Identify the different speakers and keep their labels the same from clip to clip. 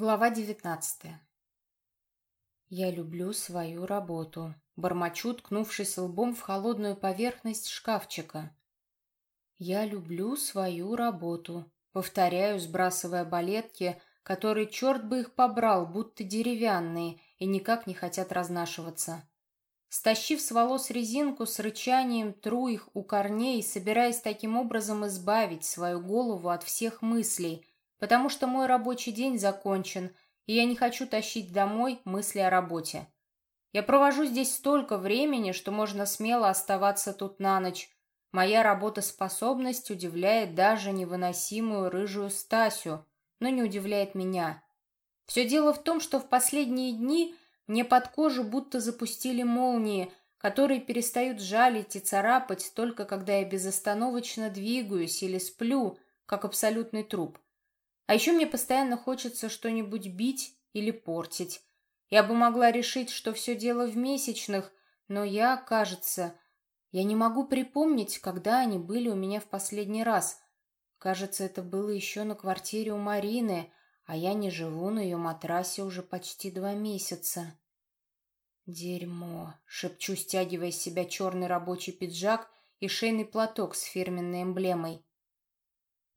Speaker 1: Глава девятнадцатая. Я люблю свою работу. Бормочу, ткнувшись лбом в холодную поверхность шкафчика. Я люблю свою работу. Повторяю, сбрасывая балетки, которые, черт бы их побрал, будто деревянные, и никак не хотят разнашиваться. Стащив с волос резинку, с рычанием тру их у корней, собираясь таким образом избавить свою голову от всех мыслей, потому что мой рабочий день закончен, и я не хочу тащить домой мысли о работе. Я провожу здесь столько времени, что можно смело оставаться тут на ночь. Моя работоспособность удивляет даже невыносимую рыжую Стасю, но не удивляет меня. Все дело в том, что в последние дни мне под кожу будто запустили молнии, которые перестают жалить и царапать только когда я безостановочно двигаюсь или сплю, как абсолютный труп. А еще мне постоянно хочется что-нибудь бить или портить. Я бы могла решить, что все дело в месячных, но я, кажется, я не могу припомнить, когда они были у меня в последний раз. Кажется, это было еще на квартире у Марины, а я не живу на ее матрасе уже почти два месяца. «Дерьмо!» — шепчу, стягивая с себя черный рабочий пиджак и шейный платок с фирменной эмблемой.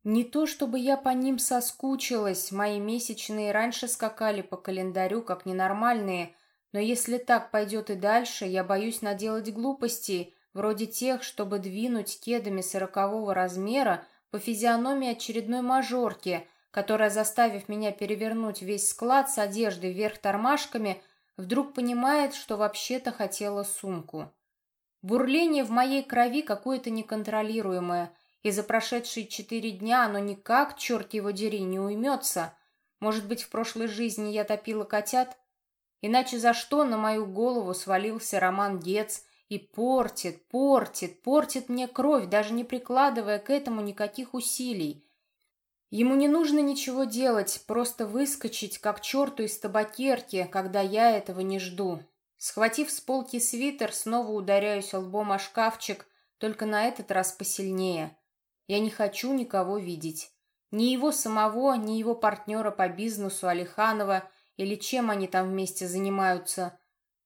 Speaker 1: Не то чтобы я по ним соскучилась, мои месячные раньше скакали по календарю как ненормальные, но если так пойдет и дальше, я боюсь наделать глупостей, вроде тех, чтобы двинуть кедами сорокового размера по физиономии очередной мажорки, которая, заставив меня перевернуть весь склад с одеждой вверх тормашками, вдруг понимает, что вообще-то хотела сумку. Бурление в моей крови какое-то неконтролируемое – и за прошедшие четыре дня оно никак, черт его дери, не уймется. Может быть, в прошлой жизни я топила котят? Иначе за что на мою голову свалился Роман Гец и портит, портит, портит мне кровь, даже не прикладывая к этому никаких усилий? Ему не нужно ничего делать, просто выскочить, как черту из табакерки, когда я этого не жду. Схватив с полки свитер, снова ударяюсь лбом о шкафчик, только на этот раз посильнее. Я не хочу никого видеть. Ни его самого, ни его партнера по бизнесу Алиханова или чем они там вместе занимаются.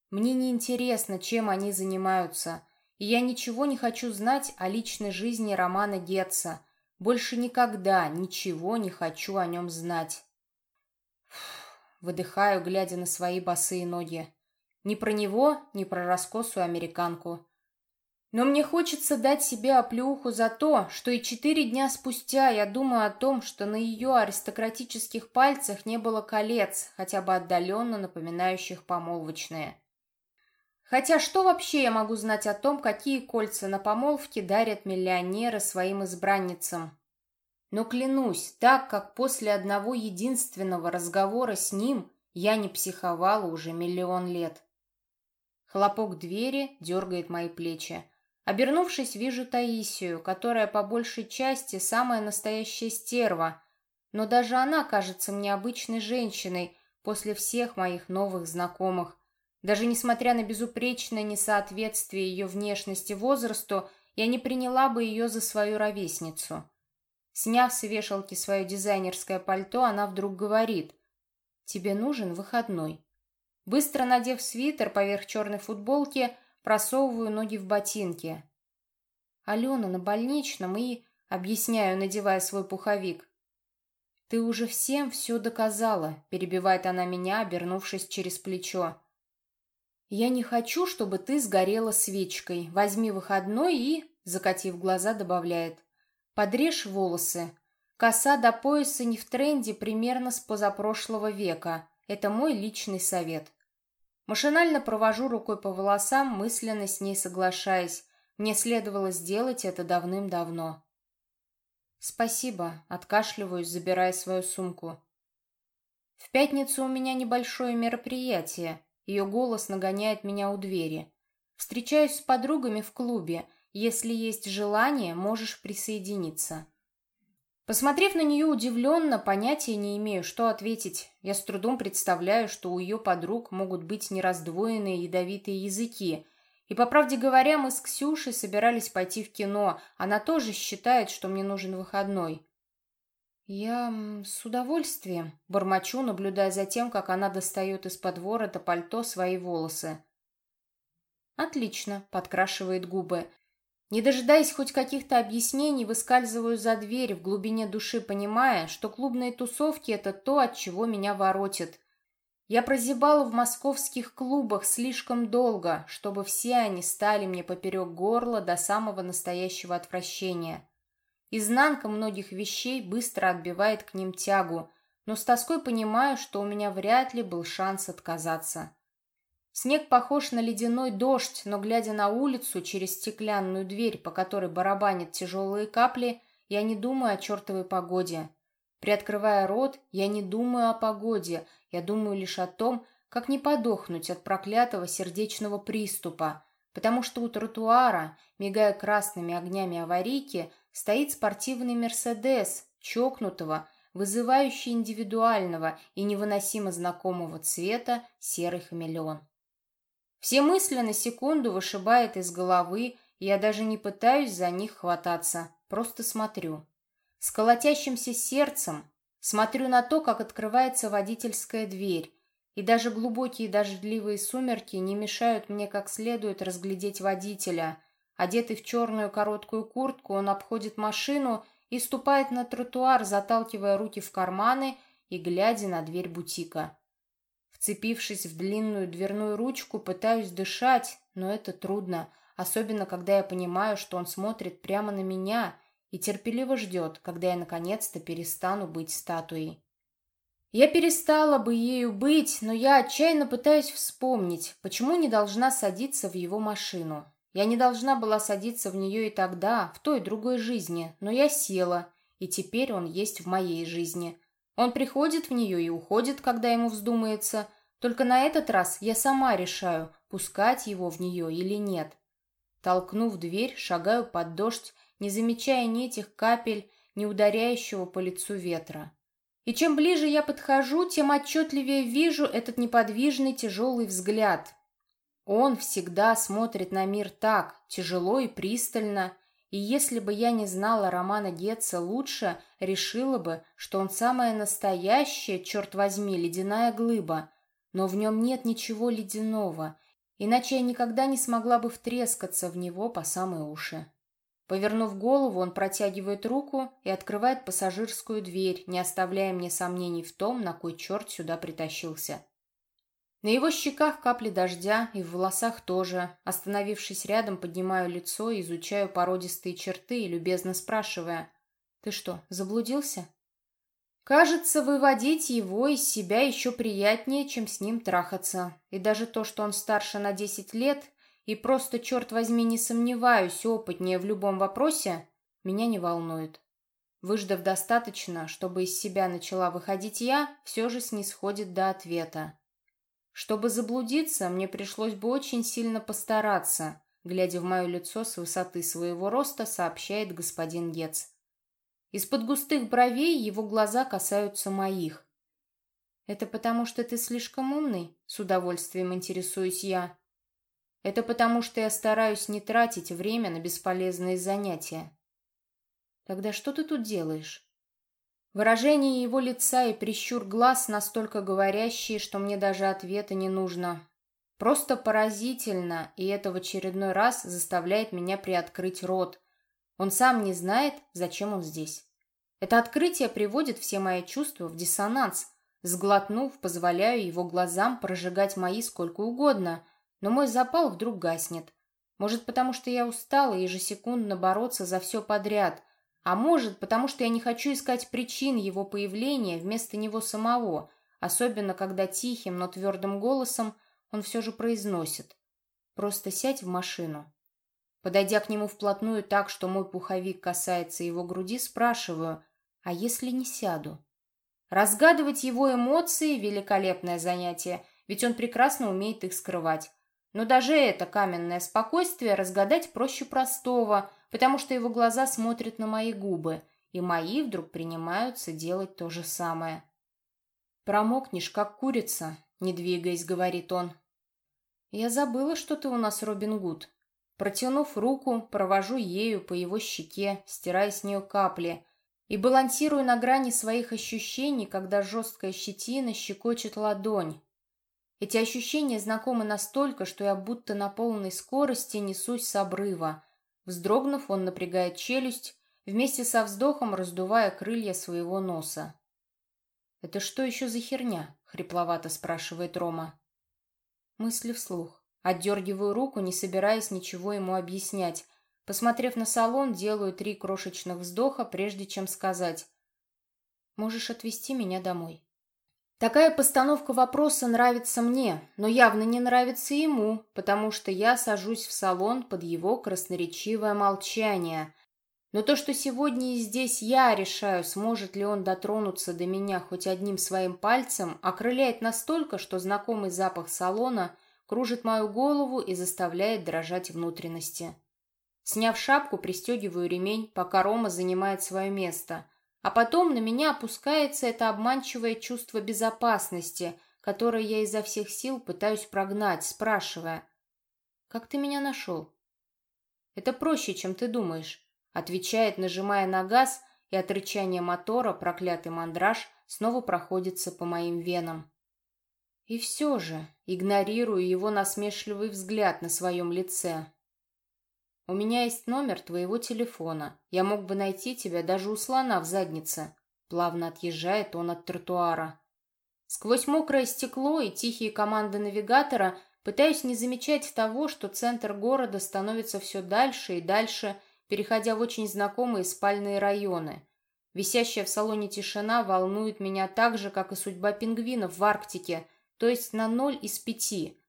Speaker 1: Мне не интересно, чем они занимаются. И я ничего не хочу знать о личной жизни Романа Гетца. Больше никогда ничего не хочу о нем знать. Выдыхаю, глядя на свои босые ноги. Ни про него, ни про раскосую американку. Но мне хочется дать себе оплеуху за то, что и четыре дня спустя я думаю о том, что на ее аристократических пальцах не было колец, хотя бы отдаленно напоминающих помолвочные. Хотя что вообще я могу знать о том, какие кольца на помолвке дарят миллионеры своим избранницам? Но клянусь, так как после одного единственного разговора с ним я не психовала уже миллион лет. Хлопок двери дергает мои плечи. Обернувшись, вижу Таисию, которая по большей части самая настоящая стерва, но даже она кажется мне обычной женщиной после всех моих новых знакомых. Даже несмотря на безупречное несоответствие ее внешности возрасту, я не приняла бы ее за свою ровесницу. Сняв с вешалки свое дизайнерское пальто, она вдруг говорит «Тебе нужен выходной». Быстро надев свитер поверх черной футболки, просовываю ноги в ботинки. Алена на больничном и... Объясняю, надевая свой пуховик. «Ты уже всем все доказала», — перебивает она меня, обернувшись через плечо. «Я не хочу, чтобы ты сгорела свечкой. Возьми выходной и...» — закатив глаза, добавляет. «Подрежь волосы. Коса до пояса не в тренде примерно с позапрошлого века. Это мой личный совет. Машинально провожу рукой по волосам, мысленно с ней соглашаясь. Мне следовало сделать это давным-давно. «Спасибо», — откашливаюсь, забирая свою сумку. «В пятницу у меня небольшое мероприятие. Ее голос нагоняет меня у двери. Встречаюсь с подругами в клубе. Если есть желание, можешь присоединиться». Посмотрев на нее удивленно, понятия не имею, что ответить. Я с трудом представляю, что у ее подруг могут быть нераздвоенные ядовитые языки. И, по правде говоря, мы с Ксюшей собирались пойти в кино. Она тоже считает, что мне нужен выходной. «Я с удовольствием», — бормочу, наблюдая за тем, как она достает из-под ворота пальто свои волосы. «Отлично», — подкрашивает губы. Не дожидаясь хоть каких-то объяснений, выскальзываю за дверь, в глубине души понимая, что клубные тусовки — это то, от чего меня воротит. Я прозябала в московских клубах слишком долго, чтобы все они стали мне поперек горла до самого настоящего отвращения. Изнанка многих вещей быстро отбивает к ним тягу, но с тоской понимаю, что у меня вряд ли был шанс отказаться. Снег похож на ледяной дождь, но, глядя на улицу через стеклянную дверь, по которой барабанят тяжелые капли, я не думаю о чертовой погоде. Приоткрывая рот, я не думаю о погоде, я думаю лишь о том, как не подохнуть от проклятого сердечного приступа, потому что у тротуара, мигая красными огнями аварийки, стоит спортивный «Мерседес», чокнутого, вызывающий индивидуального и невыносимо знакомого цвета серый хамелеон. Все мысли на секунду вышибает из головы, я даже не пытаюсь за них хвататься, просто смотрю. С колотящимся сердцем смотрю на то, как открывается водительская дверь, и даже глубокие дождливые сумерки не мешают мне как следует разглядеть водителя, Одетый в черную короткую куртку, он обходит машину и ступает на тротуар, заталкивая руки в карманы и глядя на дверь бутика. Вцепившись в длинную дверную ручку, пытаюсь дышать, но это трудно, особенно когда я понимаю, что он смотрит прямо на меня и терпеливо ждет, когда я наконец-то перестану быть статуей. Я перестала бы ею быть, но я отчаянно пытаюсь вспомнить, почему не должна садиться в его машину. Я не должна была садиться в нее и тогда, в той другой жизни, но я села, и теперь он есть в моей жизни. Он приходит в нее и уходит, когда ему вздумается. Только на этот раз я сама решаю, пускать его в нее или нет. Толкнув дверь, шагаю под дождь, не замечая ни этих капель, ни ударяющего по лицу ветра. И чем ближе я подхожу, тем отчетливее вижу этот неподвижный тяжелый взгляд, он всегда смотрит на мир так, тяжело и пристально, и если бы я не знала Романа Гетца лучше, решила бы, что он самая настоящая, черт возьми, ледяная глыба. Но в нем нет ничего ледяного, иначе я никогда не смогла бы втрескаться в него по самые уши. Повернув голову, он протягивает руку и открывает пассажирскую дверь, не оставляя мне сомнений в том, на кой черт сюда притащился. На его щеках капли дождя и в волосах тоже. Остановившись рядом, поднимаю лицо, изучаю породистые черты и любезно спрашивая. «Ты что, заблудился?» Кажется, выводить его из себя еще приятнее, чем с ним трахаться. И даже то, что он старше на десять лет и просто, черт возьми, не сомневаюсь, опытнее в любом вопросе, меня не волнует. Выждав достаточно, чтобы из себя начала выходить я, все же снисходит до ответа. Чтобы заблудиться, мне пришлось бы очень сильно постараться, глядя в мое лицо с высоты своего роста, сообщает господин Гец. Из-под густых бровей его глаза касаются моих. «Это потому, что ты слишком умный?» — с удовольствием интересуюсь я. «Это потому, что я стараюсь не тратить время на бесполезные занятия». «Тогда что ты тут делаешь?» Выражение его лица и прищур глаз настолько говорящие, что мне даже ответа не нужно. Просто поразительно, и это в очередной раз заставляет меня приоткрыть рот. Он сам не знает, зачем он здесь. Это открытие приводит все мои чувства в диссонанс. Сглотнув, позволяю его глазам прожигать мои сколько угодно, но мой запал вдруг гаснет. Может, потому что я устала ежесекундно бороться за все подряд – а может, потому что я не хочу искать причин его появления вместо него самого, особенно когда тихим, но твердым голосом он все же произносит. «Просто сядь в машину». Подойдя к нему вплотную так, что мой пуховик касается его груди, спрашиваю, «А если не сяду?» Разгадывать его эмоции – великолепное занятие, ведь он прекрасно умеет их скрывать. Но даже это каменное спокойствие разгадать проще простого – потому что его глаза смотрят на мои губы, и мои вдруг принимаются делать то же самое. «Промокнешь, как курица», — не двигаясь, говорит он. «Я забыла, что ты у нас Робин Гуд». Протянув руку, провожу ею по его щеке, стирая с нее капли. И балансирую на грани своих ощущений, когда жесткая щетина щекочет ладонь. Эти ощущения знакомы настолько, что я будто на полной скорости несусь с обрыва. Вздрогнув, он напрягает челюсть, вместе со вздохом раздувая крылья своего носа. «Это что еще за херня?» — хрипловато спрашивает Рома. Мысли вслух. Отдергиваю руку, не собираясь ничего ему объяснять. Посмотрев на салон, делаю три крошечных вздоха, прежде чем сказать «Можешь отвезти меня домой». Такая постановка вопроса нравится мне, но явно не нравится ему, потому что я сажусь в салон под его красноречивое молчание. Но то, что сегодня и здесь я решаю, сможет ли он дотронуться до меня хоть одним своим пальцем, окрыляет настолько, что знакомый запах салона кружит мою голову и заставляет дрожать внутренности. Сняв шапку, пристегиваю ремень, пока Рома занимает свое место – а потом на меня опускается это обманчивое чувство безопасности, которое я изо всех сил пытаюсь прогнать, спрашивая, «Как ты меня нашел?» «Это проще, чем ты думаешь», — отвечает, нажимая на газ, и от рычания мотора проклятый мандраж снова проходится по моим венам. И все же игнорирую его насмешливый взгляд на своем лице. «У меня есть номер твоего телефона. Я мог бы найти тебя даже у слона в заднице». Плавно отъезжает он от тротуара. Сквозь мокрое стекло и тихие команды навигатора пытаюсь не замечать того, что центр города становится все дальше и дальше, переходя в очень знакомые спальные районы. Висящая в салоне тишина волнует меня так же, как и судьба пингвинов в Арктике, то есть на ноль из пяти –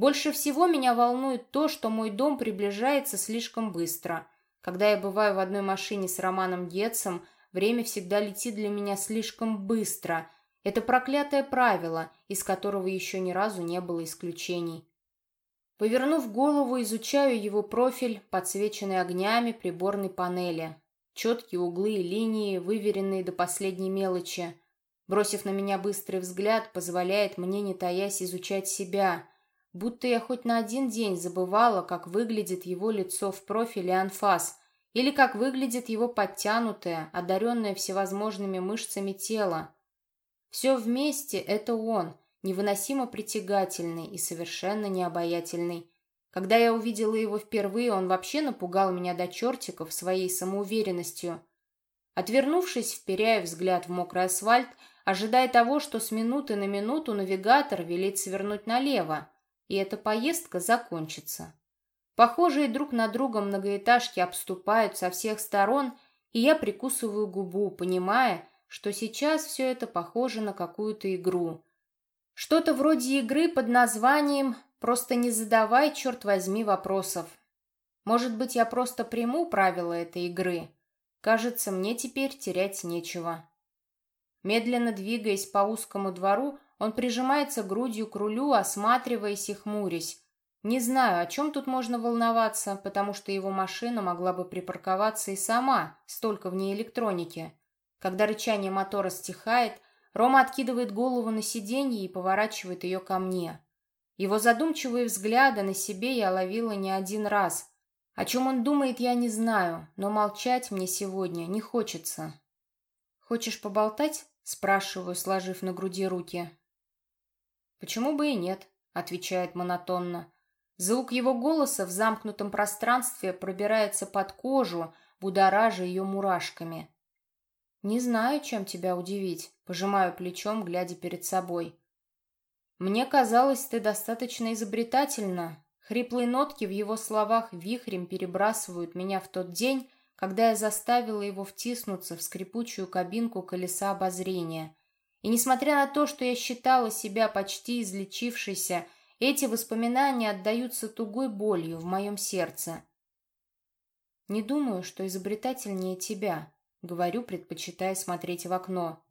Speaker 1: больше всего меня волнует то, что мой дом приближается слишком быстро. Когда я бываю в одной машине с Романом Гетцем, время всегда летит для меня слишком быстро. Это проклятое правило, из которого еще ни разу не было исключений. Повернув голову, изучаю его профиль, подсвеченный огнями приборной панели. Четкие углы и линии, выверенные до последней мелочи. Бросив на меня быстрый взгляд, позволяет мне, не таясь, изучать себя – Будто я хоть на один день забывала, как выглядит его лицо в профиле анфас, или как выглядит его подтянутое, одаренное всевозможными мышцами тело. Все вместе — это он, невыносимо притягательный и совершенно необаятельный. Когда я увидела его впервые, он вообще напугал меня до чертиков своей самоуверенностью. Отвернувшись, вперяя взгляд в мокрый асфальт, ожидая того, что с минуты на минуту навигатор велит свернуть налево и эта поездка закончится. Похожие друг на друга многоэтажки обступают со всех сторон, и я прикусываю губу, понимая, что сейчас все это похоже на какую-то игру. Что-то вроде игры под названием «Просто не задавай, черт возьми, вопросов». Может быть, я просто приму правила этой игры? Кажется, мне теперь терять нечего. Медленно двигаясь по узкому двору, он прижимается грудью к рулю, осматриваясь и хмурясь. Не знаю, о чем тут можно волноваться, потому что его машина могла бы припарковаться и сама, столько в ней электроники. Когда рычание мотора стихает, Рома откидывает голову на сиденье и поворачивает ее ко мне. Его задумчивые взгляды на себе я ловила не один раз. О чем он думает, я не знаю, но молчать мне сегодня не хочется. «Хочешь поболтать?» – спрашиваю, сложив на груди руки. «Почему бы и нет?» — отвечает монотонно. Звук его голоса в замкнутом пространстве пробирается под кожу, будоража ее мурашками. «Не знаю, чем тебя удивить», — пожимаю плечом, глядя перед собой. «Мне казалось, ты достаточно изобретательна». Хриплые нотки в его словах вихрем перебрасывают меня в тот день, когда я заставила его втиснуться в скрипучую кабинку колеса обозрения — и несмотря на то, что я считала себя почти излечившейся, эти воспоминания отдаются тугой болью в моем сердце. «Не думаю, что изобретательнее тебя», — говорю, предпочитая смотреть в окно.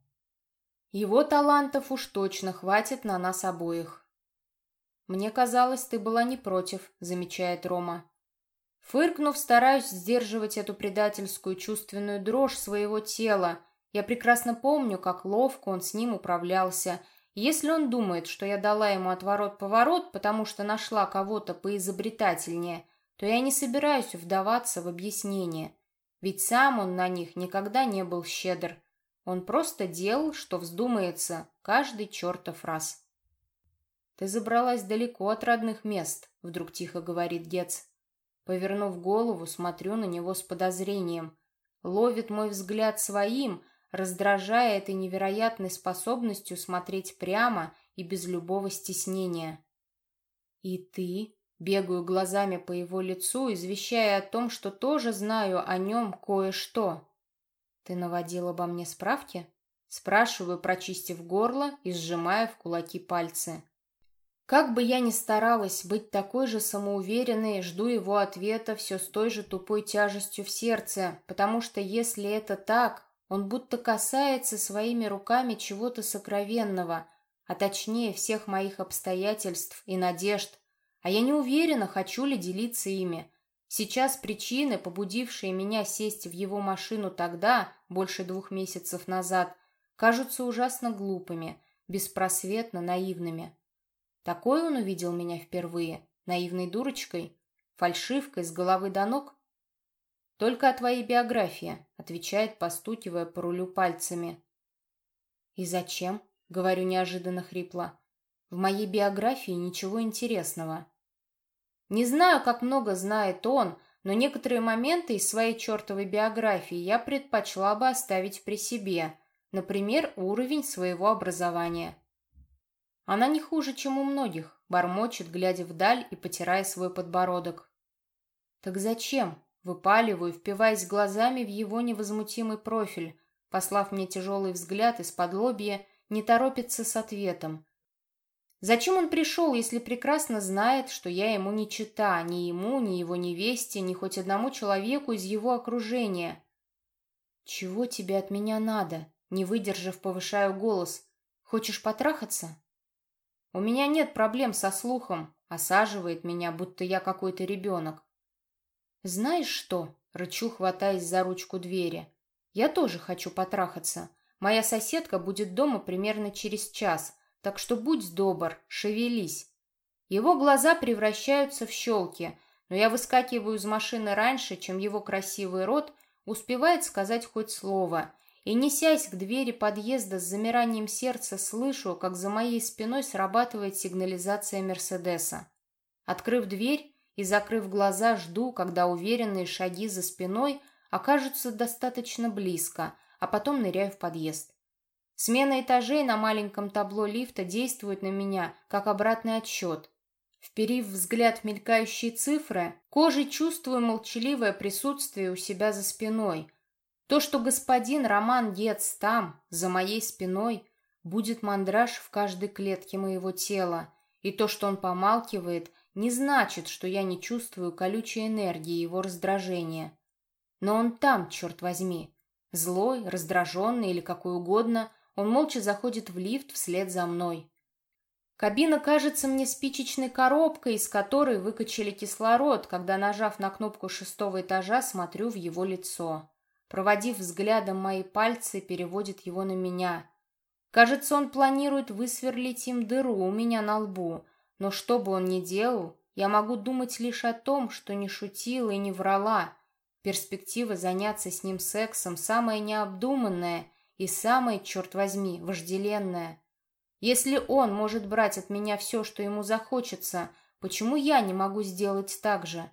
Speaker 1: «Его талантов уж точно хватит на нас обоих». «Мне казалось, ты была не против», — замечает Рома. Фыркнув, стараюсь сдерживать эту предательскую чувственную дрожь своего тела, я прекрасно помню, как ловко он с ним управлялся. Если он думает, что я дала ему отворот-поворот, потому что нашла кого-то поизобретательнее, то я не собираюсь вдаваться в объяснение. Ведь сам он на них никогда не был щедр. Он просто делал, что вздумается, каждый чертов раз. «Ты забралась далеко от родных мест», — вдруг тихо говорит Гец. Повернув голову, смотрю на него с подозрением. Ловит мой взгляд своим, раздражая этой невероятной способностью смотреть прямо и без любого стеснения. «И ты?» — бегаю глазами по его лицу, извещая о том, что тоже знаю о нем кое-что. «Ты наводил обо мне справки?» Спрашиваю, прочистив горло и сжимая в кулаки пальцы. Как бы я ни старалась быть такой же самоуверенной, жду его ответа все с той же тупой тяжестью в сердце, потому что если это так, он будто касается своими руками чего-то сокровенного, а точнее всех моих обстоятельств и надежд, а я не уверена, хочу ли делиться ими. Сейчас причины, побудившие меня сесть в его машину тогда, больше двух месяцев назад, кажутся ужасно глупыми, беспросветно наивными. Такой он увидел меня впервые, наивной дурочкой, фальшивкой с головы до ног. «Только о твоей биографии», — отвечает, постукивая по рулю пальцами. «И зачем?» — говорю неожиданно хрипло. «В моей биографии ничего интересного». Не знаю, как много знает он, но некоторые моменты из своей чертовой биографии я предпочла бы оставить при себе, например, уровень своего образования. Она не хуже, чем у многих, бормочет, глядя вдаль и потирая свой подбородок. Так зачем? Выпаливаю, впиваясь глазами в его невозмутимый профиль, послав мне тяжелый взгляд из-под лобья, не торопится с ответом. Зачем он пришел, если прекрасно знает, что я ему не чита, ни ему, ни его невесте, ни хоть одному человеку из его окружения? «Чего тебе от меня надо?» Не выдержав, повышаю голос. «Хочешь потрахаться?» У меня нет проблем со слухом, осаживает меня, будто я какой-то ребенок. Знаешь что? Рычу, хватаясь за ручку двери. Я тоже хочу потрахаться. Моя соседка будет дома примерно через час, так что будь добр, шевелись. Его глаза превращаются в щелки, но я выскакиваю из машины раньше, чем его красивый рот успевает сказать хоть слово, и, несясь к двери подъезда с замиранием сердца, слышу, как за моей спиной срабатывает сигнализация Мерседеса. Открыв дверь и закрыв глаза, жду, когда уверенные шаги за спиной окажутся достаточно близко, а потом ныряю в подъезд. Смена этажей на маленьком табло лифта действует на меня, как обратный отсчет. Вперив взгляд в мелькающие цифры, кожей чувствую молчаливое присутствие у себя за спиной – то, что господин Роман Гец там, за моей спиной, будет мандраж в каждой клетке моего тела, и то, что он помалкивает, не значит, что я не чувствую колючей энергии его раздражения. Но он там, черт возьми. Злой, раздраженный или какой угодно, он молча заходит в лифт вслед за мной. Кабина кажется мне спичечной коробкой, из которой выкачали кислород, когда, нажав на кнопку шестого этажа, смотрю в его лицо. Проводив взглядом мои пальцы, переводит его на меня. Кажется, он планирует высверлить им дыру у меня на лбу, но что бы он ни делал, я могу думать лишь о том, что не шутила и не врала. Перспектива заняться с ним сексом самая необдуманная и самая, черт возьми, вожделенная. Если он может брать от меня все, что ему захочется, почему я не могу сделать так же?»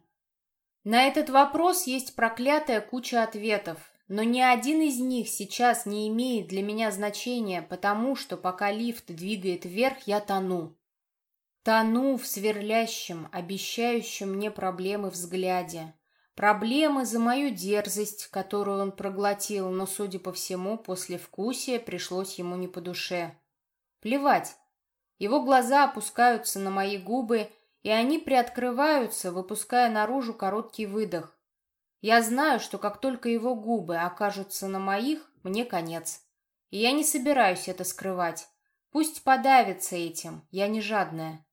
Speaker 1: На этот вопрос есть проклятая куча ответов, но ни один из них сейчас не имеет для меня значения, потому что пока лифт двигает вверх, я тону. Тону в сверлящем, обещающем мне проблемы взгляде. Проблемы за мою дерзость, которую он проглотил, но, судя по всему, после вкусия пришлось ему не по душе. Плевать. Его глаза опускаются на мои губы, и они приоткрываются, выпуская наружу короткий выдох. Я знаю, что как только его губы окажутся на моих, мне конец. И я не собираюсь это скрывать. Пусть подавится этим, я не жадная.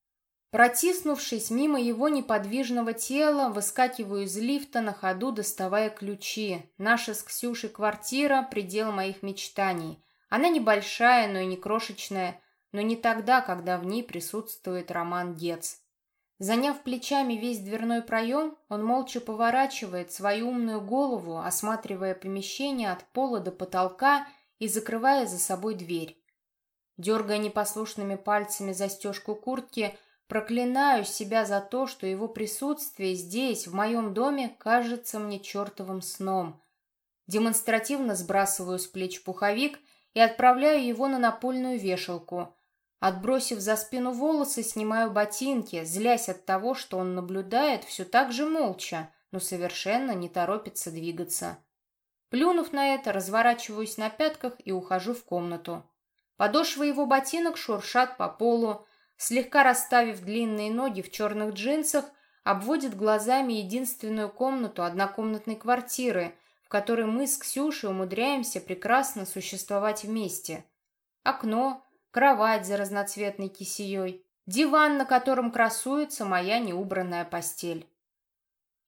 Speaker 1: Протиснувшись мимо его неподвижного тела, выскакиваю из лифта на ходу, доставая ключи. Наша с Ксюшей квартира — предел моих мечтаний. Она небольшая, но и не крошечная, но не тогда, когда в ней присутствует Роман Гец. Заняв плечами весь дверной проем, он молча поворачивает свою умную голову, осматривая помещение от пола до потолка и закрывая за собой дверь. Дергая непослушными пальцами застежку куртки, проклинаю себя за то, что его присутствие здесь, в моем доме, кажется мне чертовым сном. Демонстративно сбрасываю с плеч пуховик и отправляю его на напольную вешалку – Отбросив за спину волосы, снимаю ботинки, злясь от того, что он наблюдает все так же молча, но совершенно не торопится двигаться. Плюнув на это, разворачиваюсь на пятках и ухожу в комнату. Подошвы его ботинок шуршат по полу, слегка расставив длинные ноги в черных джинсах, обводит глазами единственную комнату однокомнатной квартиры, в которой мы с Ксюшей умудряемся прекрасно существовать вместе. Окно, кровать за разноцветной кисеей, диван, на котором красуется моя неубранная постель.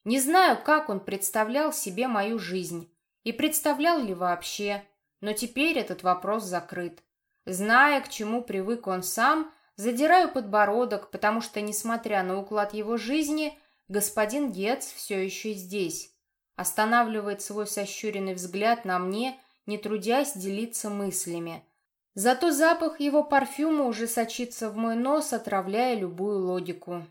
Speaker 1: Не знаю, как он представлял себе мою жизнь и представлял ли вообще, но теперь этот вопрос закрыт. Зная, к чему привык он сам, задираю подбородок, потому что, несмотря на уклад его жизни, господин Гец все еще здесь. Останавливает свой сощуренный взгляд на мне, не трудясь делиться мыслями – Зато запах его парфюма уже сочится в мой нос, отравляя любую логику.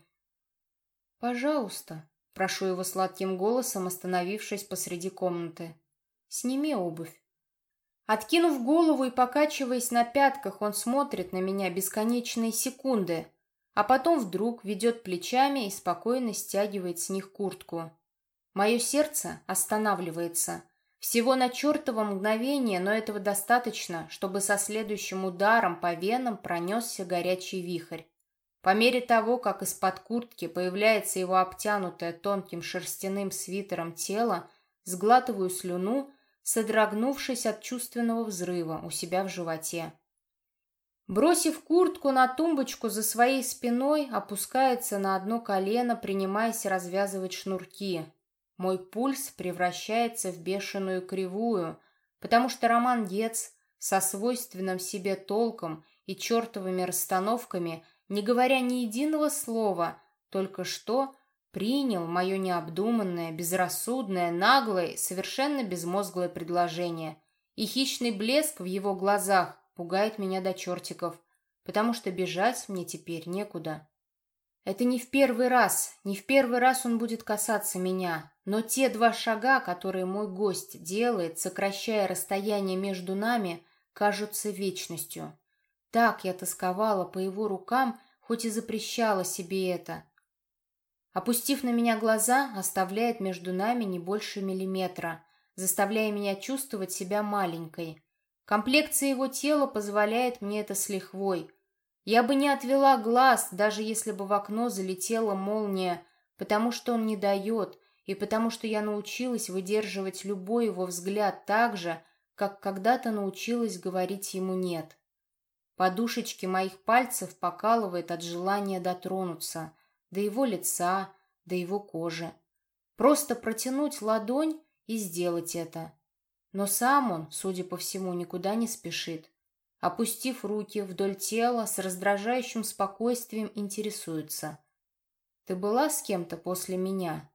Speaker 1: «Пожалуйста», — прошу его сладким голосом, остановившись посреди комнаты, — «сними обувь». Откинув голову и покачиваясь на пятках, он смотрит на меня бесконечные секунды, а потом вдруг ведет плечами и спокойно стягивает с них куртку. Мое сердце останавливается — всего на чертово мгновение, но этого достаточно, чтобы со следующим ударом по венам пронесся горячий вихрь. По мере того, как из-под куртки появляется его обтянутое тонким шерстяным свитером тело, сглатываю слюну, содрогнувшись от чувственного взрыва у себя в животе. Бросив куртку на тумбочку за своей спиной, опускается на одно колено, принимаясь развязывать шнурки, мой пульс превращается в бешеную кривую, потому что Роман Гец со свойственным себе толком и чертовыми расстановками, не говоря ни единого слова, только что принял мое необдуманное, безрассудное, наглое, совершенно безмозглое предложение. И хищный блеск в его глазах пугает меня до чертиков, потому что бежать мне теперь некуда. Это не в первый раз, не в первый раз он будет касаться меня, но те два шага, которые мой гость делает, сокращая расстояние между нами, кажутся вечностью. Так я тосковала по его рукам, хоть и запрещала себе это. Опустив на меня глаза, оставляет между нами не больше миллиметра, заставляя меня чувствовать себя маленькой. Комплекция его тела позволяет мне это с лихвой, я бы не отвела глаз, даже если бы в окно залетела молния, потому что он не дает, и потому что я научилась выдерживать любой его взгляд так же, как когда-то научилась говорить ему «нет». Подушечки моих пальцев покалывает от желания дотронуться до его лица, до его кожи. Просто протянуть ладонь и сделать это. Но сам он, судя по всему, никуда не спешит. Опустив руки вдоль тела, с раздражающим спокойствием интересуется. «Ты была с кем-то после меня?»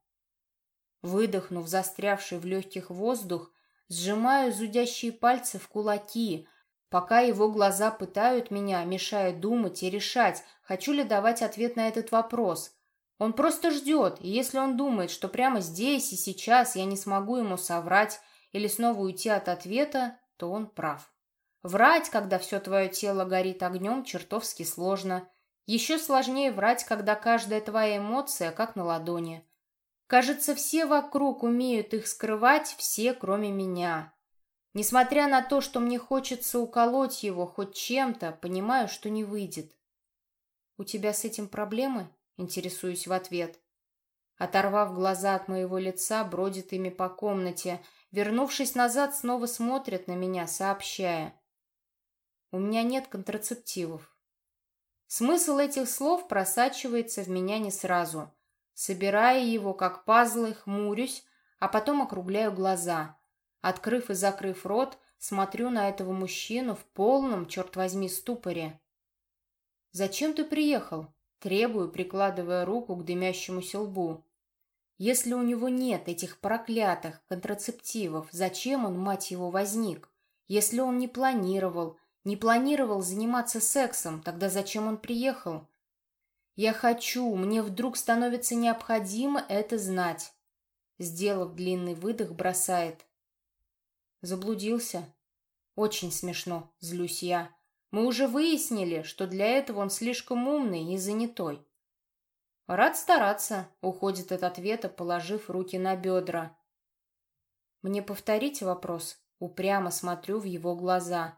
Speaker 1: Выдохнув застрявший в легких воздух, сжимаю зудящие пальцы в кулаки, пока его глаза пытают меня, мешая думать и решать, хочу ли давать ответ на этот вопрос. Он просто ждет, и если он думает, что прямо здесь и сейчас я не смогу ему соврать или снова уйти от ответа, то он прав. Врать, когда все твое тело горит огнем, чертовски сложно. Еще сложнее врать, когда каждая твоя эмоция как на ладони. Кажется, все вокруг умеют их скрывать, все, кроме меня. Несмотря на то, что мне хочется уколоть его хоть чем-то, понимаю, что не выйдет. «У тебя с этим проблемы?» — интересуюсь в ответ. Оторвав глаза от моего лица, бродит ими по комнате. Вернувшись назад, снова смотрит на меня, сообщая. У меня нет контрацептивов. Смысл этих слов просачивается в меня не сразу. Собирая его, как пазлы, хмурюсь, а потом округляю глаза. Открыв и закрыв рот, смотрю на этого мужчину в полном, черт возьми, ступоре. «Зачем ты приехал?» Требую, прикладывая руку к дымящемуся лбу. Если у него нет этих проклятых контрацептивов, зачем он, мать его, возник? Если он не планировал, не планировал заниматься сексом, тогда зачем он приехал? Я хочу, мне вдруг становится необходимо это знать. Сделав длинный выдох, бросает. Заблудился? Очень смешно, злюсь я. Мы уже выяснили, что для этого он слишком умный и занятой. Рад стараться, уходит от ответа, положив руки на бедра. Мне повторить вопрос? Упрямо смотрю в его глаза.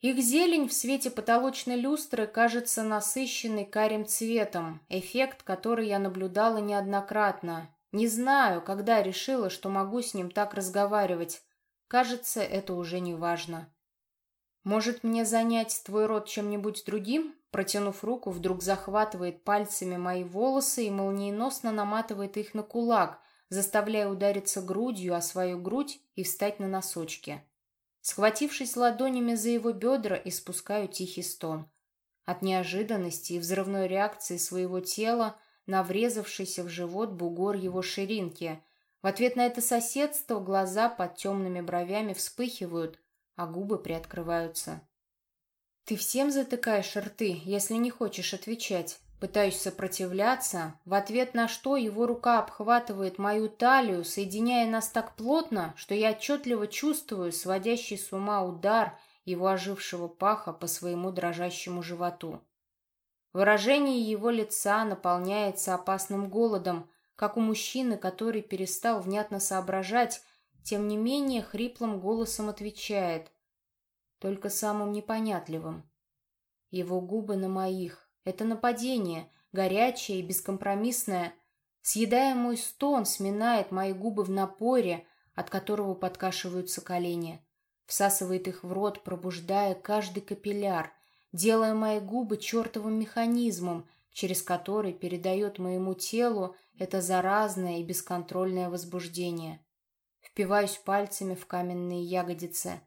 Speaker 1: Их зелень в свете потолочной люстры кажется насыщенной карим цветом, эффект, который я наблюдала неоднократно. Не знаю, когда решила, что могу с ним так разговаривать. Кажется, это уже не важно. «Может, мне занять твой рот чем-нибудь другим?» Протянув руку, вдруг захватывает пальцами мои волосы и молниеносно наматывает их на кулак, заставляя удариться грудью о свою грудь и встать на носочки. Схватившись ладонями за его бедра, испускаю тихий стон. От неожиданности и взрывной реакции своего тела на врезавшийся в живот бугор его ширинки. В ответ на это соседство глаза под темными бровями вспыхивают, а губы приоткрываются. «Ты всем затыкаешь рты, если не хочешь отвечать?» Пытаюсь сопротивляться, в ответ на что его рука обхватывает мою талию, соединяя нас так плотно, что я отчетливо чувствую сводящий с ума удар его ожившего паха по своему дрожащему животу. Выражение его лица наполняется опасным голодом, как у мужчины, который перестал внятно соображать, тем не менее хриплым голосом отвечает, только самым непонятливым. Его губы на моих. Это нападение, горячее и бескомпромиссное. Съедая мой стон, сминает мои губы в напоре, от которого подкашиваются колени. Всасывает их в рот, пробуждая каждый капилляр, делая мои губы чертовым механизмом, через который передает моему телу это заразное и бесконтрольное возбуждение. Впиваюсь пальцами в каменные ягодицы.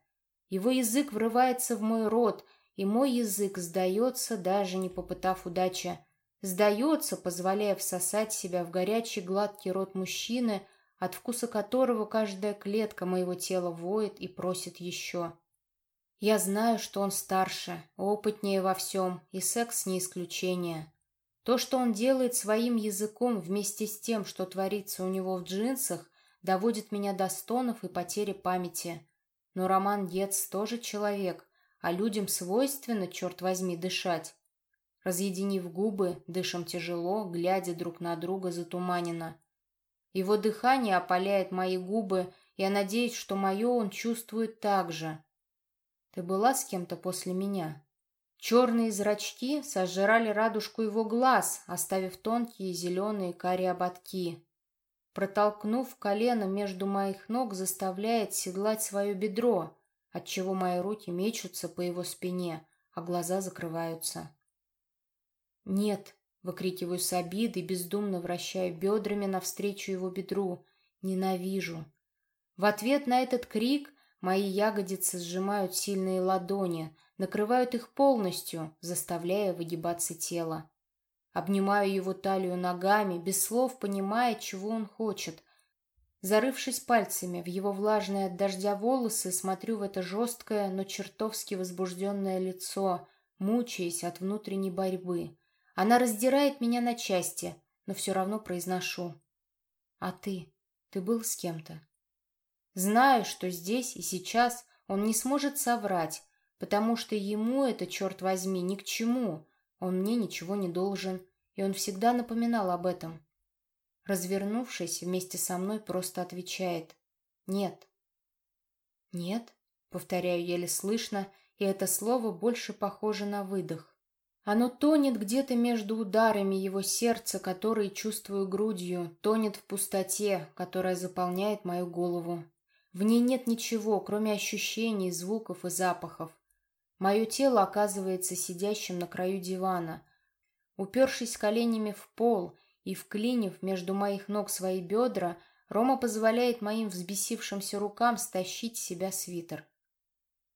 Speaker 1: Его язык врывается в мой рот, и мой язык сдается, даже не попытав удачи. Сдается, позволяя всосать себя в горячий гладкий рот мужчины, от вкуса которого каждая клетка моего тела воет и просит еще. Я знаю, что он старше, опытнее во всем, и секс не исключение. То, что он делает своим языком вместе с тем, что творится у него в джинсах, доводит меня до стонов и потери памяти. Но Роман Гец тоже человек, а людям свойственно, черт возьми, дышать. Разъединив губы, дышим тяжело, глядя друг на друга затуманенно. Его дыхание опаляет мои губы, я надеюсь, что мое он чувствует так же. Ты была с кем-то после меня? Черные зрачки сожрали радужку его глаз, оставив тонкие зеленые карие ободки протолкнув колено между моих ног, заставляет седлать свое бедро, отчего мои руки мечутся по его спине, а глаза закрываются. «Нет!» — выкрикиваю с обидой, бездумно вращая бедрами навстречу его бедру. «Ненавижу!» В ответ на этот крик мои ягодицы сжимают сильные ладони, накрывают их полностью, заставляя выгибаться тело. Обнимаю его талию ногами, без слов понимая, чего он хочет. Зарывшись пальцами в его влажные от дождя волосы, смотрю в это жесткое, но чертовски возбужденное лицо, мучаясь от внутренней борьбы. Она раздирает меня на части, но все равно произношу. «А ты? Ты был с кем-то?» Знаю, что здесь и сейчас он не сможет соврать, потому что ему это, черт возьми, ни к чему — он мне ничего не должен, и он всегда напоминал об этом. Развернувшись, вместе со мной просто отвечает «Нет». «Нет», — повторяю еле слышно, и это слово больше похоже на выдох. Оно тонет где-то между ударами его сердца, которые чувствую грудью, тонет в пустоте, которая заполняет мою голову. В ней нет ничего, кроме ощущений, звуков и запахов. Мое тело оказывается сидящим на краю дивана. Упершись коленями в пол и вклинив между моих ног свои бедра, Рома позволяет моим взбесившимся рукам стащить с себя свитер.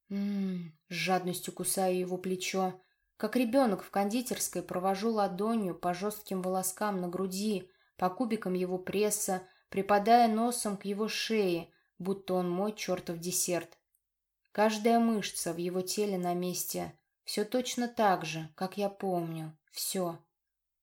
Speaker 1: Ммм, с жадностью кусаю его плечо. Как ребенок в кондитерской провожу ладонью по жестким волоскам на груди, по кубикам его пресса, припадая носом к его шее, будто он мой чертов десерт. Каждая мышца в его теле на месте, все точно так же, как я помню, все.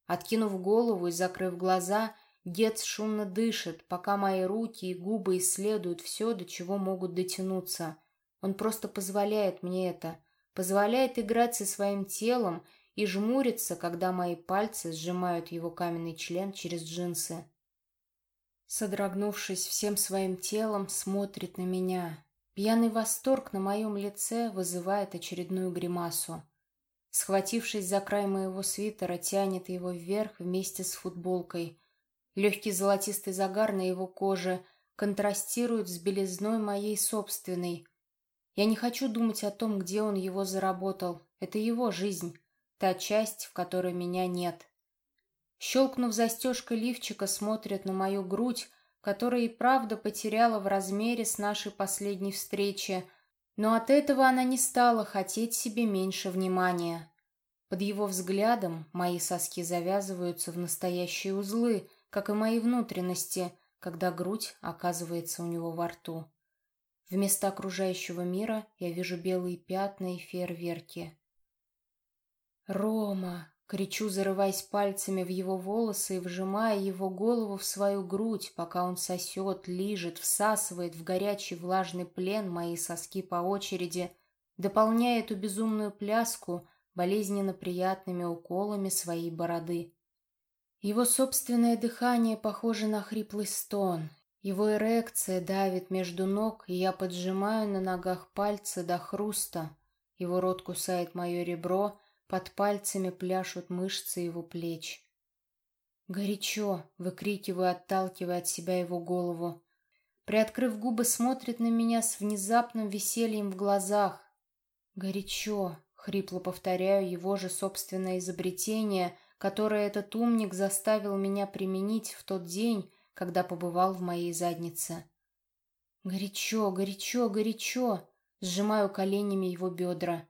Speaker 1: Откинув голову и закрыв глаза, Гец шумно дышит, пока мои руки и губы исследуют все, до чего могут дотянуться. Он просто позволяет мне это, позволяет играть со своим телом и жмурится, когда мои пальцы сжимают его каменный член через джинсы. Содрогнувшись всем своим телом, смотрит на меня. Пьяный восторг на моем лице вызывает очередную гримасу. Схватившись за край моего свитера, тянет его вверх вместе с футболкой. Легкий золотистый загар на его коже контрастирует с белизной моей собственной. Я не хочу думать о том, где он его заработал. Это его жизнь, та часть, в которой меня нет. Щелкнув застежкой лифчика, смотрит на мою грудь, которая и правда потеряла в размере с нашей последней встречи, но от этого она не стала хотеть себе меньше внимания. Под его взглядом мои соски завязываются в настоящие узлы, как и мои внутренности, когда грудь оказывается у него во рту. Вместо окружающего мира я вижу белые пятна и фейерверки. «Рома!» Кричу, зарываясь пальцами в его волосы и вжимая его голову в свою грудь, пока он сосет, лижет, всасывает в горячий влажный плен мои соски по очереди, дополняя эту безумную пляску болезненно приятными уколами своей бороды. Его собственное дыхание похоже на хриплый стон. Его эрекция давит между ног, и я поджимаю на ногах пальцы до хруста. Его рот кусает мое ребро — под пальцами пляшут мышцы его плеч. «Горячо!» — выкрикиваю, отталкивая от себя его голову. Приоткрыв губы, смотрит на меня с внезапным весельем в глазах. «Горячо!» — хрипло повторяю его же собственное изобретение, которое этот умник заставил меня применить в тот день, когда побывал в моей заднице. «Горячо, горячо, горячо!» — сжимаю коленями его бедра.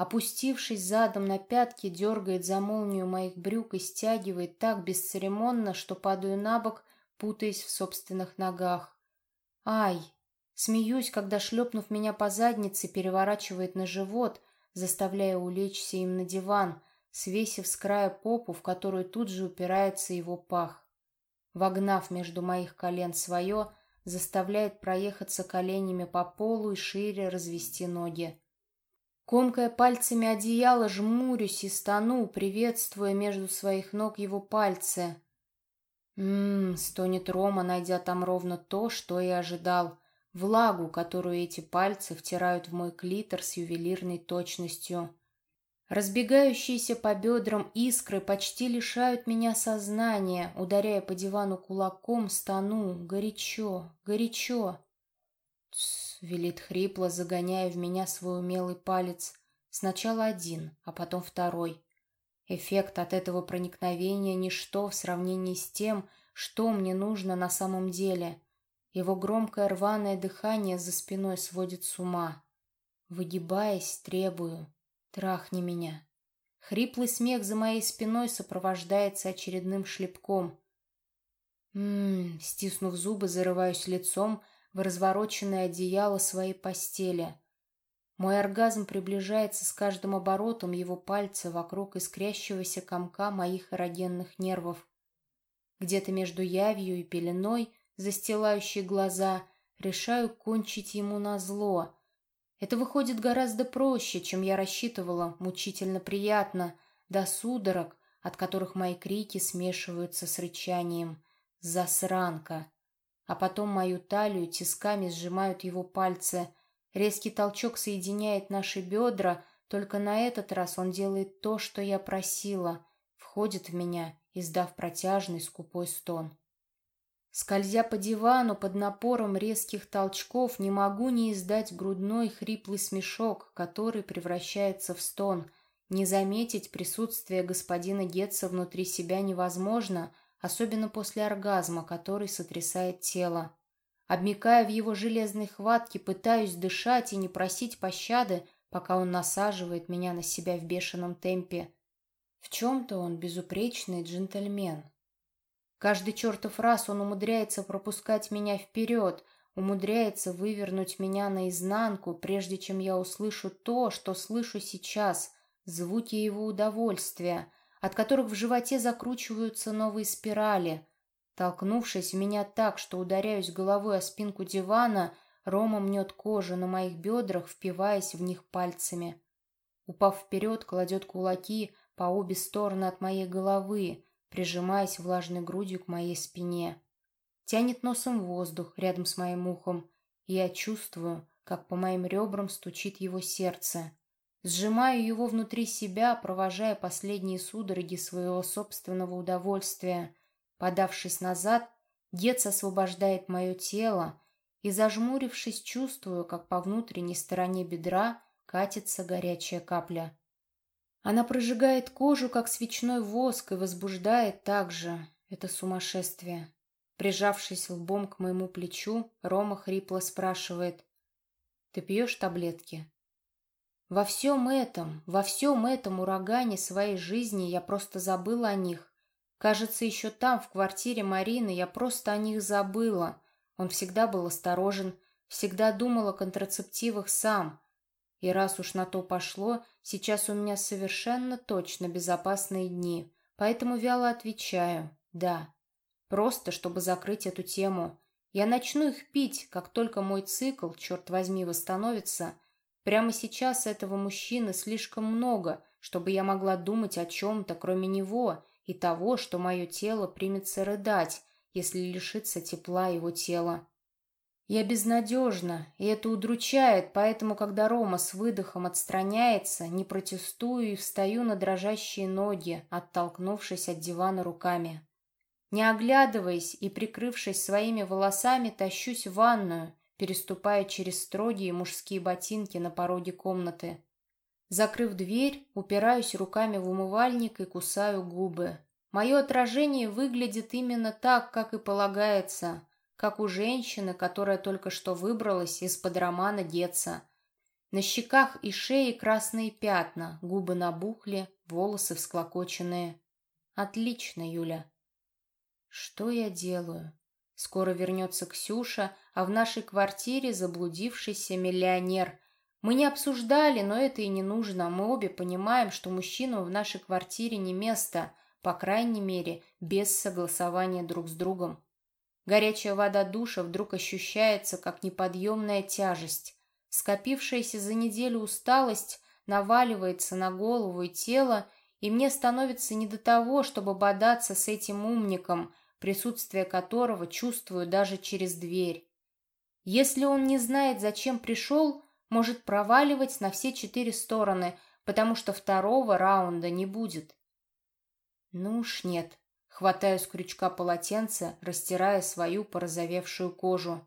Speaker 1: Опустившись задом на пятки, дергает за молнию моих брюк и стягивает так бесцеремонно, что падаю на бок, путаясь в собственных ногах. Ай! Смеюсь, когда, шлепнув меня по заднице, переворачивает на живот, заставляя улечься им на диван, свесив с края попу, в которую тут же упирается его пах. Вогнав между моих колен свое, заставляет проехаться коленями по полу и шире развести ноги. Комкая пальцами одеяло, жмурюсь и стану, приветствуя между своих ног его пальцы. «Ммм», — стонет Рома, найдя там ровно то, что и ожидал. Влагу, которую эти пальцы втирают в мой клитор с ювелирной точностью. Разбегающиеся по бедрам искры почти лишают меня сознания, ударяя по дивану кулаком, стану. Горячо, горячо. Тссс. — велит хрипло, загоняя в меня свой умелый палец. Сначала один, а потом второй. Эффект от этого проникновения — ничто в сравнении с тем, что мне нужно на самом деле. Его громкое рваное дыхание за спиной сводит с ума. Выгибаясь, требую. Трахни меня. Хриплый смех за моей спиной сопровождается очередным шлепком. Ммм, стиснув зубы, зарываюсь лицом в развороченное одеяло своей постели. Мой оргазм приближается с каждым оборотом его пальца вокруг искрящегося комка моих эрогенных нервов. Где-то между явью и пеленой, застилающей глаза, решаю кончить ему на зло. Это выходит гораздо проще, чем я рассчитывала, мучительно приятно, до судорог, от которых мои крики смешиваются с рычанием. «Засранка!» А потом мою талию тисками сжимают его пальцы. Резкий толчок соединяет наши бедра, только на этот раз он делает то, что я просила, входит в меня, издав протяжный скупой стон. Скользя по дивану под напором резких толчков, не могу не издать грудной хриплый смешок, который превращается в стон. Не заметить присутствие господина Гетца внутри себя невозможно, особенно после оргазма, который сотрясает тело. Обмикая в его железной хватке, пытаюсь дышать и не просить пощады, пока он насаживает меня на себя в бешеном темпе. В чем-то он безупречный джентльмен. Каждый чертов раз он умудряется пропускать меня вперед, умудряется вывернуть меня наизнанку, прежде чем я услышу то, что слышу сейчас, звуки его удовольствия, от которых в животе закручиваются новые спирали. Толкнувшись в меня так, что ударяюсь головой о спинку дивана, Рома мнет кожу на моих бедрах, впиваясь в них пальцами. Упав вперед, кладет кулаки по обе стороны от моей головы, прижимаясь влажной грудью к моей спине. Тянет носом воздух рядом с моим ухом, и я чувствую, как по моим ребрам стучит его сердце. Сжимаю его внутри себя, провожая последние судороги своего собственного удовольствия. Подавшись назад, Гец освобождает мое тело, и, зажмурившись, чувствую, как по внутренней стороне бедра катится горячая капля. Она прожигает кожу, как свечной воск, и возбуждает также. Это сумасшествие. Прижавшись лбом к моему плечу, Рома хрипло спрашивает. «Ты пьешь таблетки?» Во всем этом, во всем этом урагане своей жизни я просто забыла о них. Кажется, еще там, в квартире Марины, я просто о них забыла. Он всегда был осторожен, всегда думал о контрацептивах сам. И раз уж на то пошло, сейчас у меня совершенно точно безопасные дни, поэтому вяло отвечаю «да». Просто, чтобы закрыть эту тему. Я начну их пить, как только мой цикл, черт возьми, восстановится. Прямо сейчас этого мужчины слишком много, чтобы я могла думать о чем-то, кроме него, и того, что мое тело примется рыдать, если лишиться тепла его тела. Я безнадежна, и это удручает, поэтому, когда Рома с выдохом отстраняется, не протестую и встаю на дрожащие ноги, оттолкнувшись от дивана руками. Не оглядываясь и прикрывшись своими волосами, тащусь в ванную, переступая через строгие мужские ботинки на пороге комнаты. Закрыв дверь, упираюсь руками в умывальник и кусаю губы. Мое отражение выглядит именно так, как и полагается, как у женщины, которая только что выбралась из-под романа Гетца. На щеках и шее красные пятна, губы набухли, волосы всклокоченные. Отлично, Юля. Что я делаю? Скоро вернется Ксюша, а в нашей квартире заблудившийся миллионер. Мы не обсуждали, но это и не нужно. Мы обе понимаем, что мужчину в нашей квартире не место – по крайней мере, без согласования друг с другом. Горячая вода душа вдруг ощущается, как неподъемная тяжесть. Скопившаяся за неделю усталость наваливается на голову и тело, и мне становится не до того, чтобы бодаться с этим умником, присутствие которого чувствую даже через дверь. Если он не знает, зачем пришел, может проваливать на все четыре стороны, потому что второго раунда не будет. Ну уж нет. Хватаю с крючка полотенце, растирая свою порозовевшую кожу.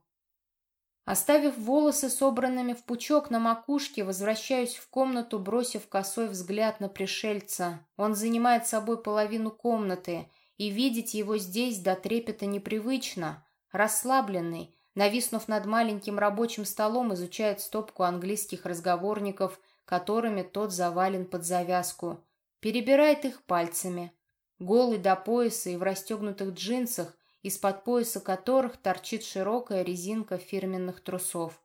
Speaker 1: Оставив волосы собранными в пучок на макушке, возвращаюсь в комнату, бросив косой взгляд на пришельца. Он занимает собой половину комнаты, и видеть его здесь до трепета непривычно. Расслабленный, нависнув над маленьким рабочим столом, изучает стопку английских разговорников, которыми тот завален под завязку. Перебирает их пальцами, голый до пояса и в расстегнутых джинсах, из-под пояса которых торчит широкая резинка фирменных трусов.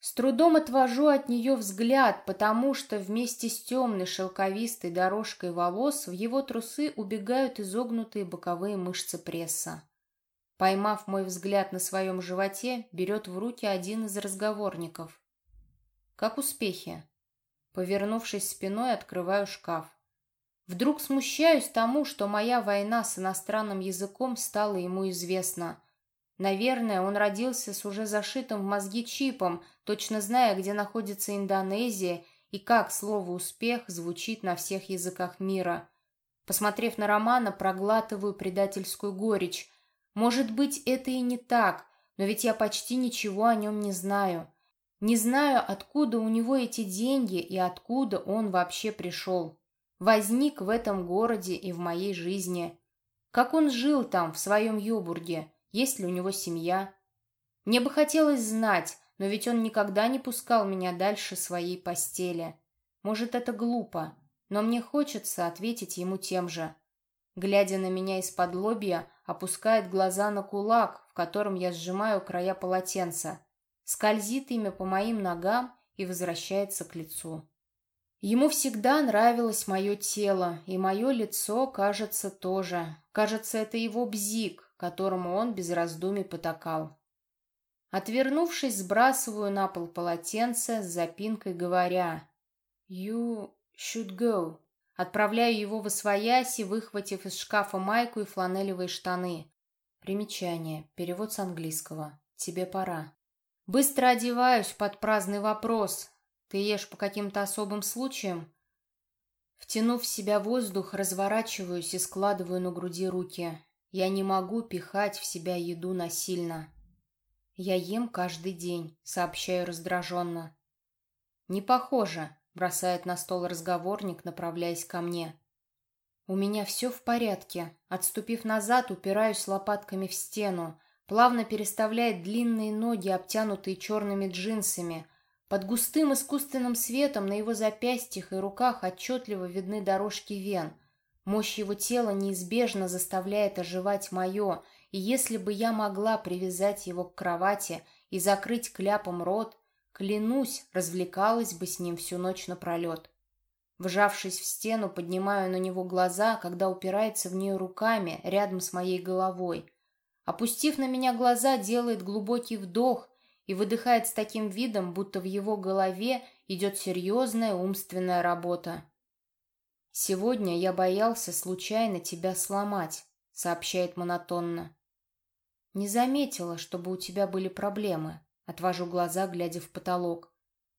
Speaker 1: С трудом отвожу от нее взгляд, потому что вместе с темной шелковистой дорожкой волос в его трусы убегают изогнутые боковые мышцы пресса. Поймав мой взгляд на своем животе, берет в руки один из разговорников. «Как успехи?» Повернувшись спиной, открываю шкаф. Вдруг смущаюсь тому, что моя война с иностранным языком стала ему известна. Наверное, он родился с уже зашитым в мозги чипом, точно зная, где находится Индонезия и как слово «успех» звучит на всех языках мира. Посмотрев на Романа, проглатываю предательскую горечь. Может быть, это и не так, но ведь я почти ничего о нем не знаю. Не знаю, откуда у него эти деньги и откуда он вообще пришел возник в этом городе и в моей жизни. Как он жил там, в своем Йобурге, есть ли у него семья. Мне бы хотелось знать, но ведь он никогда не пускал меня дальше своей постели. Может, это глупо, но мне хочется ответить ему тем же. Глядя на меня из-под лобья, опускает глаза на кулак, в котором я сжимаю края полотенца, скользит ими по моим ногам и возвращается к лицу. Ему всегда нравилось мое тело, и мое лицо, кажется, тоже. Кажется, это его бзик, которому он без раздумий потакал. Отвернувшись, сбрасываю на пол полотенце с запинкой, говоря «You should go». Отправляю его в освояси, выхватив из шкафа майку и фланелевые штаны. Примечание. Перевод с английского. Тебе пора. Быстро одеваюсь под праздный вопрос. Ты ешь по каким-то особым случаям? Втянув в себя воздух, разворачиваюсь и складываю на груди руки. Я не могу пихать в себя еду насильно. Я ем каждый день, сообщаю раздраженно. Не похоже, бросает на стол разговорник, направляясь ко мне. У меня все в порядке. Отступив назад, упираюсь лопатками в стену. Плавно переставляет длинные ноги, обтянутые черными джинсами, под густым искусственным светом на его запястьях и руках отчетливо видны дорожки вен. Мощь его тела неизбежно заставляет оживать мое, и если бы я могла привязать его к кровати и закрыть кляпом рот, клянусь, развлекалась бы с ним всю ночь напролет. Вжавшись в стену, поднимаю на него глаза, когда упирается в нее руками рядом с моей головой. Опустив на меня глаза, делает глубокий вдох и выдыхает с таким видом, будто в его голове идет серьезная умственная работа. «Сегодня я боялся случайно тебя сломать», — сообщает монотонно. «Не заметила, чтобы у тебя были проблемы», — отвожу глаза, глядя в потолок.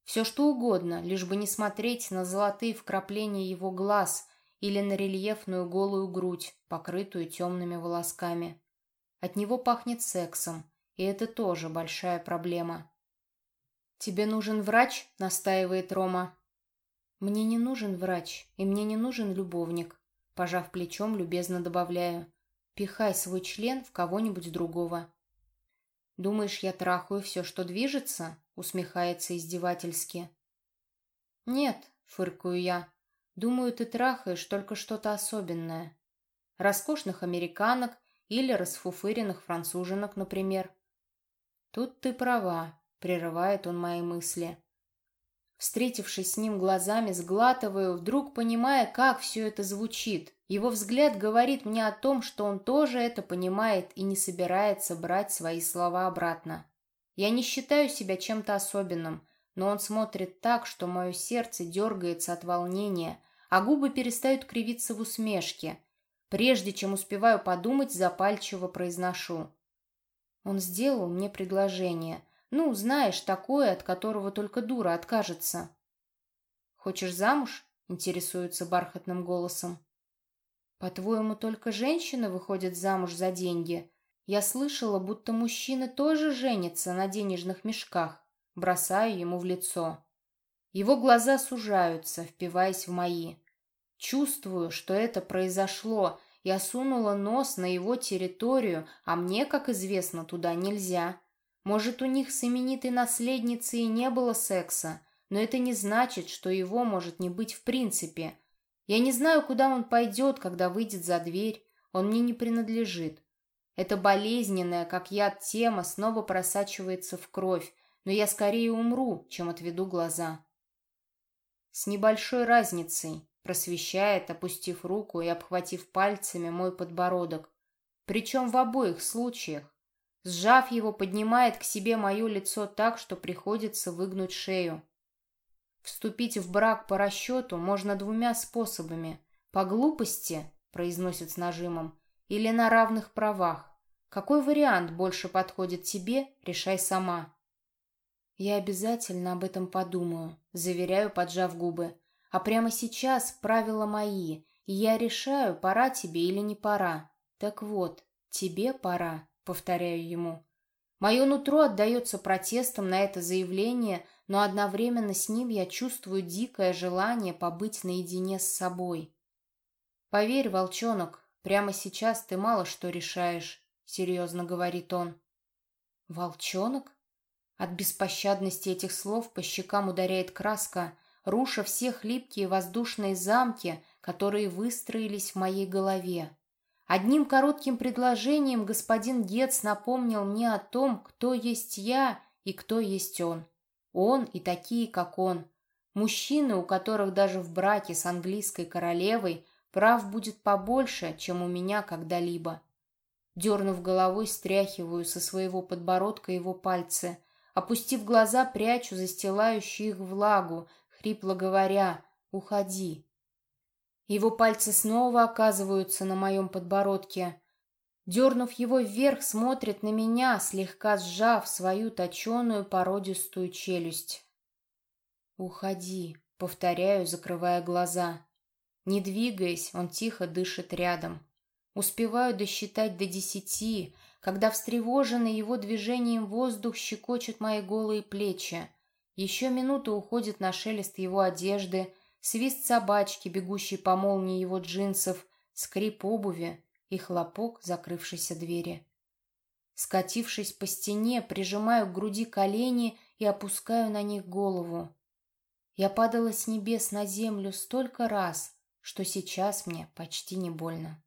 Speaker 1: «Все что угодно, лишь бы не смотреть на золотые вкрапления его глаз или на рельефную голую грудь, покрытую темными волосками. От него пахнет сексом, и это тоже большая проблема. «Тебе нужен врач?» — настаивает Рома. «Мне не нужен врач, и мне не нужен любовник», — пожав плечом, любезно добавляю. «Пихай свой член в кого-нибудь другого». «Думаешь, я трахаю все, что движется?» — усмехается издевательски. «Нет», — фыркаю я. «Думаю, ты трахаешь только что-то особенное. Роскошных американок или расфуфыренных француженок, например. «Тут ты права», — прерывает он мои мысли. Встретившись с ним глазами, сглатываю, вдруг понимая, как все это звучит. Его взгляд говорит мне о том, что он тоже это понимает и не собирается брать свои слова обратно. Я не считаю себя чем-то особенным, но он смотрит так, что мое сердце дергается от волнения, а губы перестают кривиться в усмешке. Прежде чем успеваю подумать, запальчиво произношу. Он сделал мне предложение. Ну, знаешь, такое, от которого только дура откажется. «Хочешь замуж?» — интересуется бархатным голосом. «По-твоему, только женщины выходят замуж за деньги? Я слышала, будто мужчины тоже женятся на денежных мешках. Бросаю ему в лицо. Его глаза сужаются, впиваясь в мои. Чувствую, что это произошло, я сунула нос на его территорию, а мне, как известно, туда нельзя. Может, у них с именитой наследницей не было секса, но это не значит, что его может не быть в принципе. Я не знаю, куда он пойдет, когда выйдет за дверь. Он мне не принадлежит. Это болезненная, как яд, тема снова просачивается в кровь, но я скорее умру, чем отведу глаза. С небольшой разницей просвещает, опустив руку и обхватив пальцами мой подбородок. Причем в обоих случаях. Сжав его, поднимает к себе мое лицо так, что приходится выгнуть шею. Вступить в брак по расчету можно двумя способами. По глупости, произносит с нажимом, или на равных правах. Какой вариант больше подходит тебе, решай сама. Я обязательно об этом подумаю, заверяю, поджав губы. А прямо сейчас правила мои, и я решаю, пора тебе или не пора. Так вот, тебе пора, повторяю ему. Мое нутро отдается протестом на это заявление, но одновременно с ним я чувствую дикое желание побыть наедине с собой. «Поверь, волчонок, прямо сейчас ты мало что решаешь», — серьезно говорит он. «Волчонок?» От беспощадности этих слов по щекам ударяет краска, руша все хлипкие воздушные замки, которые выстроились в моей голове. Одним коротким предложением господин Гец напомнил мне о том, кто есть я и кто есть он. Он и такие, как он. Мужчины, у которых даже в браке с английской королевой прав будет побольше, чем у меня когда-либо. Дернув головой, стряхиваю со своего подбородка его пальцы. Опустив глаза, прячу застилающую их влагу, хрипло говоря «Уходи». Его пальцы снова оказываются на моем подбородке. Дернув его вверх, смотрит на меня, слегка сжав свою точеную породистую челюсть. «Уходи», — повторяю, закрывая глаза. Не двигаясь, он тихо дышит рядом. Успеваю досчитать до десяти, когда встревоженный его движением воздух щекочет мои голые плечи. Еще минута уходит на шелест его одежды, свист собачки, бегущей по молнии его джинсов, скрип обуви и хлопок закрывшейся двери. Скатившись по стене, прижимаю к груди колени и опускаю на них голову. Я падала с небес на землю столько раз, что сейчас мне почти не больно.